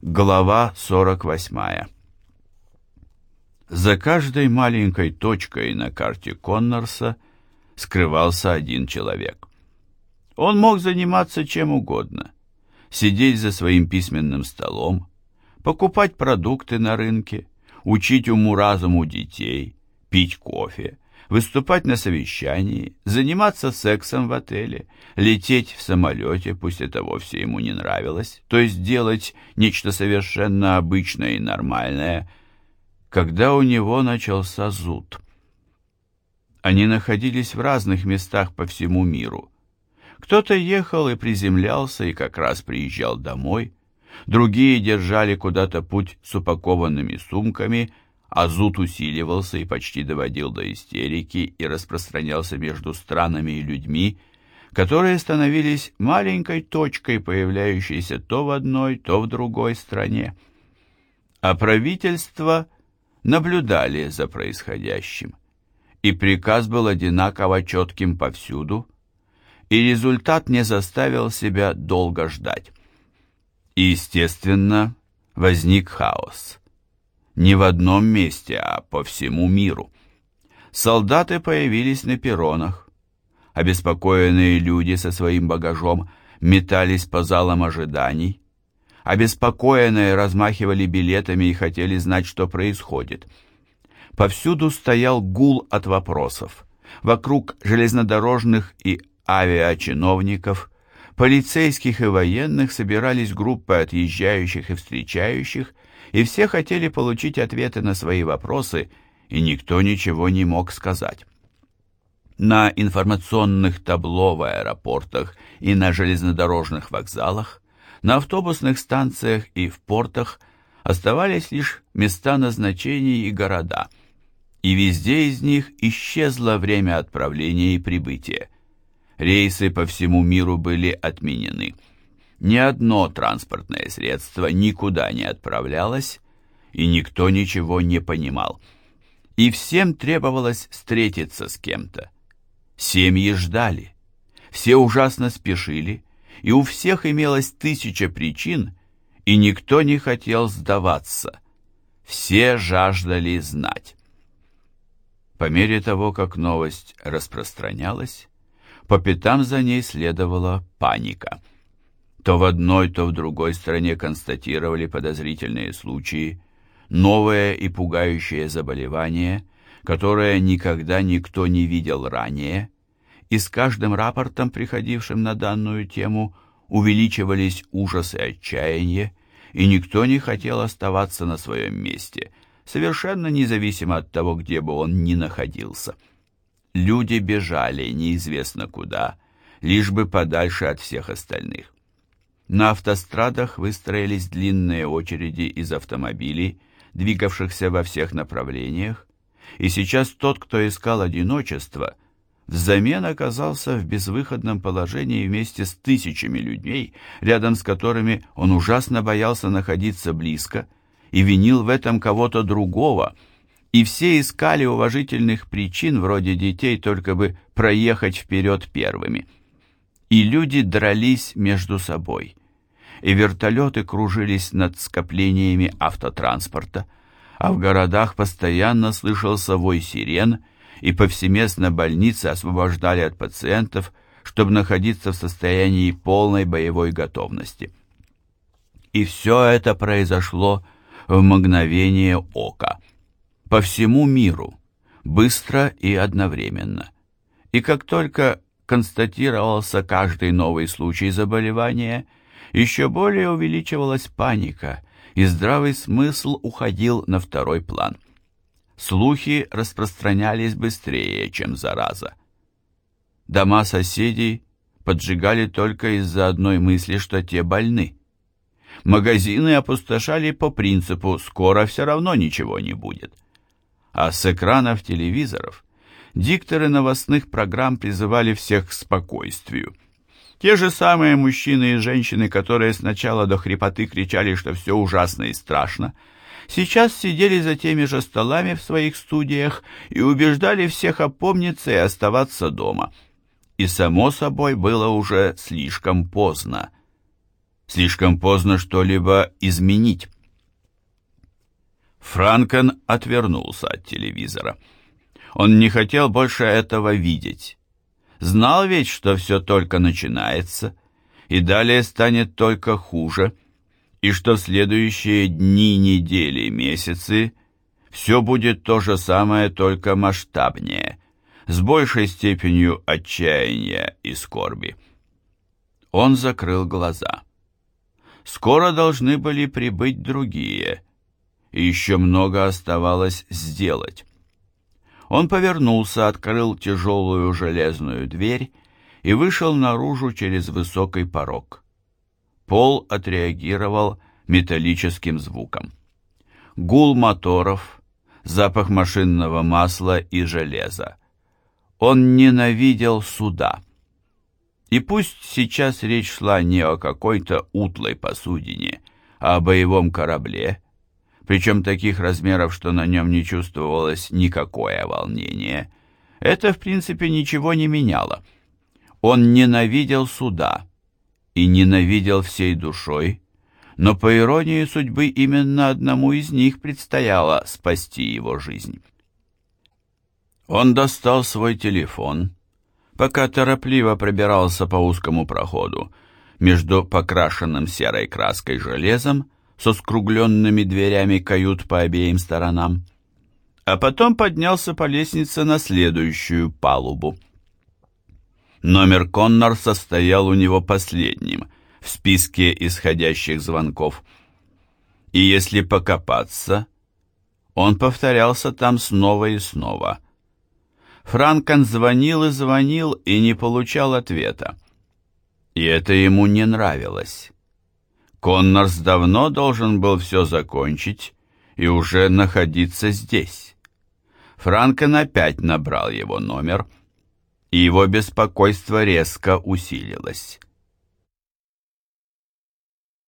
Глава 48 За каждой маленькой точкой на карте Коннорса скрывался один человек. Он мог заниматься чем угодно. Сидеть за своим письменным столом, покупать продукты на рынке, учить уму-разуму детей, пить кофе, выступать на совещании, заниматься сексом в отеле, лететь в самолете, пусть это вовсе ему не нравилось, то есть делать нечто совершенно обычное и нормальное, когда у него начался зуд. Они находились в разных местах по всему миру. Кто-то ехал и приземлялся, и как раз приезжал домой, другие держали куда-то путь с упакованными сумками – а зуд усиливался и почти доводил до истерики и распространялся между странами и людьми, которые становились маленькой точкой, появляющейся то в одной, то в другой стране. А правительства наблюдали за происходящим, и приказ был одинаково четким повсюду, и результат не заставил себя долго ждать. И, естественно, возник хаос не в одном месте, а по всему миру. Солдаты появились на перронах. Обеспокоенные люди со своим багажом метались по залам ожиданий. Обеспокоенные размахивали билетами и хотели знать, что происходит. Повсюду стоял гул от вопросов. Вокруг железнодорожных и авиачиновников, полицейских и военных собирались группы отъезжающих и встречающих, и все хотели получить ответы на свои вопросы, и никто ничего не мог сказать. На информационных табло в аэропортах и на железнодорожных вокзалах, на автобусных станциях и в портах оставались лишь места назначений и города, и везде из них исчезло время отправления и прибытия. Рейсы по всему миру были отменены – ни одно транспортное средство никуда не отправлялось, и никто ничего не понимал. И всем требовалось встретиться с кем-то. Семьи ждали, все ужасно спешили, и у всех имелось тысяча причин, и никто не хотел сдаваться. Все жаждали знать. По мере того, как новость распространялась, по пятам за ней следовала паника – то в одной, то в другой стране констатировали подозрительные случаи, новое и пугающее заболевание, которое никогда никто не видел ранее, и с каждым рапортом, приходившим на данную тему, увеличивались ужас и отчаяние, и никто не хотел оставаться на своем месте, совершенно независимо от того, где бы он ни находился. Люди бежали неизвестно куда, лишь бы подальше от всех остальных. На автострадах выстроились длинные очереди из автомобилей, двигавшихся во всех направлениях, и сейчас тот, кто искал одиночество, взамен оказался в безвыходном положении вместе с тысячами людей, рядом с которыми он ужасно боялся находиться близко и винил в этом кого-то другого, и все искали уважительных причин, вроде детей, только бы проехать вперед первыми. И люди дрались между собой и вертолеты кружились над скоплениями автотранспорта, а в городах постоянно слышался вой сирен, и повсеместно больницы освобождали от пациентов, чтобы находиться в состоянии полной боевой готовности. И все это произошло в мгновение ока, по всему миру, быстро и одновременно. И как только констатировался каждый новый случай заболевания – еще более увеличивалась паника, и здравый смысл уходил на второй план. Слухи распространялись быстрее, чем зараза. Дома соседей поджигали только из-за одной мысли, что те больны. Магазины опустошали по принципу «скоро все равно ничего не будет». А с экранов телевизоров дикторы новостных программ призывали всех к спокойствию – те же самые мужчины и женщины, которые сначала до хрипоты кричали, что все ужасно и страшно, сейчас сидели за теми же столами в своих студиях и убеждали всех опомниться и оставаться дома. И, само собой, было уже слишком поздно. Слишком поздно что-либо изменить. Франкен отвернулся от телевизора. Он не хотел больше этого видеть. Знал ведь, что все только начинается, и далее станет только хуже, и что следующие дни, недели, месяцы все будет то же самое, только масштабнее, с большей степенью отчаяния и скорби. Он закрыл глаза. Скоро должны были прибыть другие, и еще много оставалось сделать. Он повернулся, открыл тяжелую железную дверь и вышел наружу через высокий порог. Пол отреагировал металлическим звуком. Гул моторов, запах машинного масла и железа. Он ненавидел суда. И пусть сейчас речь шла не о какой-то утлой посудине, а о боевом корабле, причем таких размеров, что на нем не чувствовалось никакое волнение, это, в принципе, ничего не меняло. Он ненавидел суда и ненавидел всей душой, но, по иронии судьбы, именно одному из них предстояло спасти его жизнь. Он достал свой телефон, пока торопливо пробирался по узкому проходу между покрашенным серой краской железом со скругленными дверями кают по обеим сторонам, а потом поднялся по лестнице на следующую палубу. Номер Коннор состоял у него последним в списке исходящих звонков. И если покопаться, он повторялся там снова и снова. Франкон звонил и звонил и не получал ответа. И это ему не нравилось. Коннорс давно должен был все закончить и уже находиться здесь. Франкен опять набрал его номер, и его беспокойство резко усилилось.